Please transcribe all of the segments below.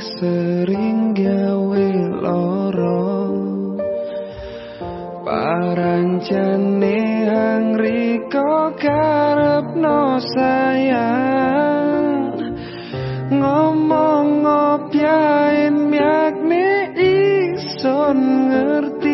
sering gawe loro parancane hang riko karepno sayang. Ngomong ngopiain miyakne ison ngerti.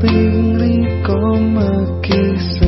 piring kau makisah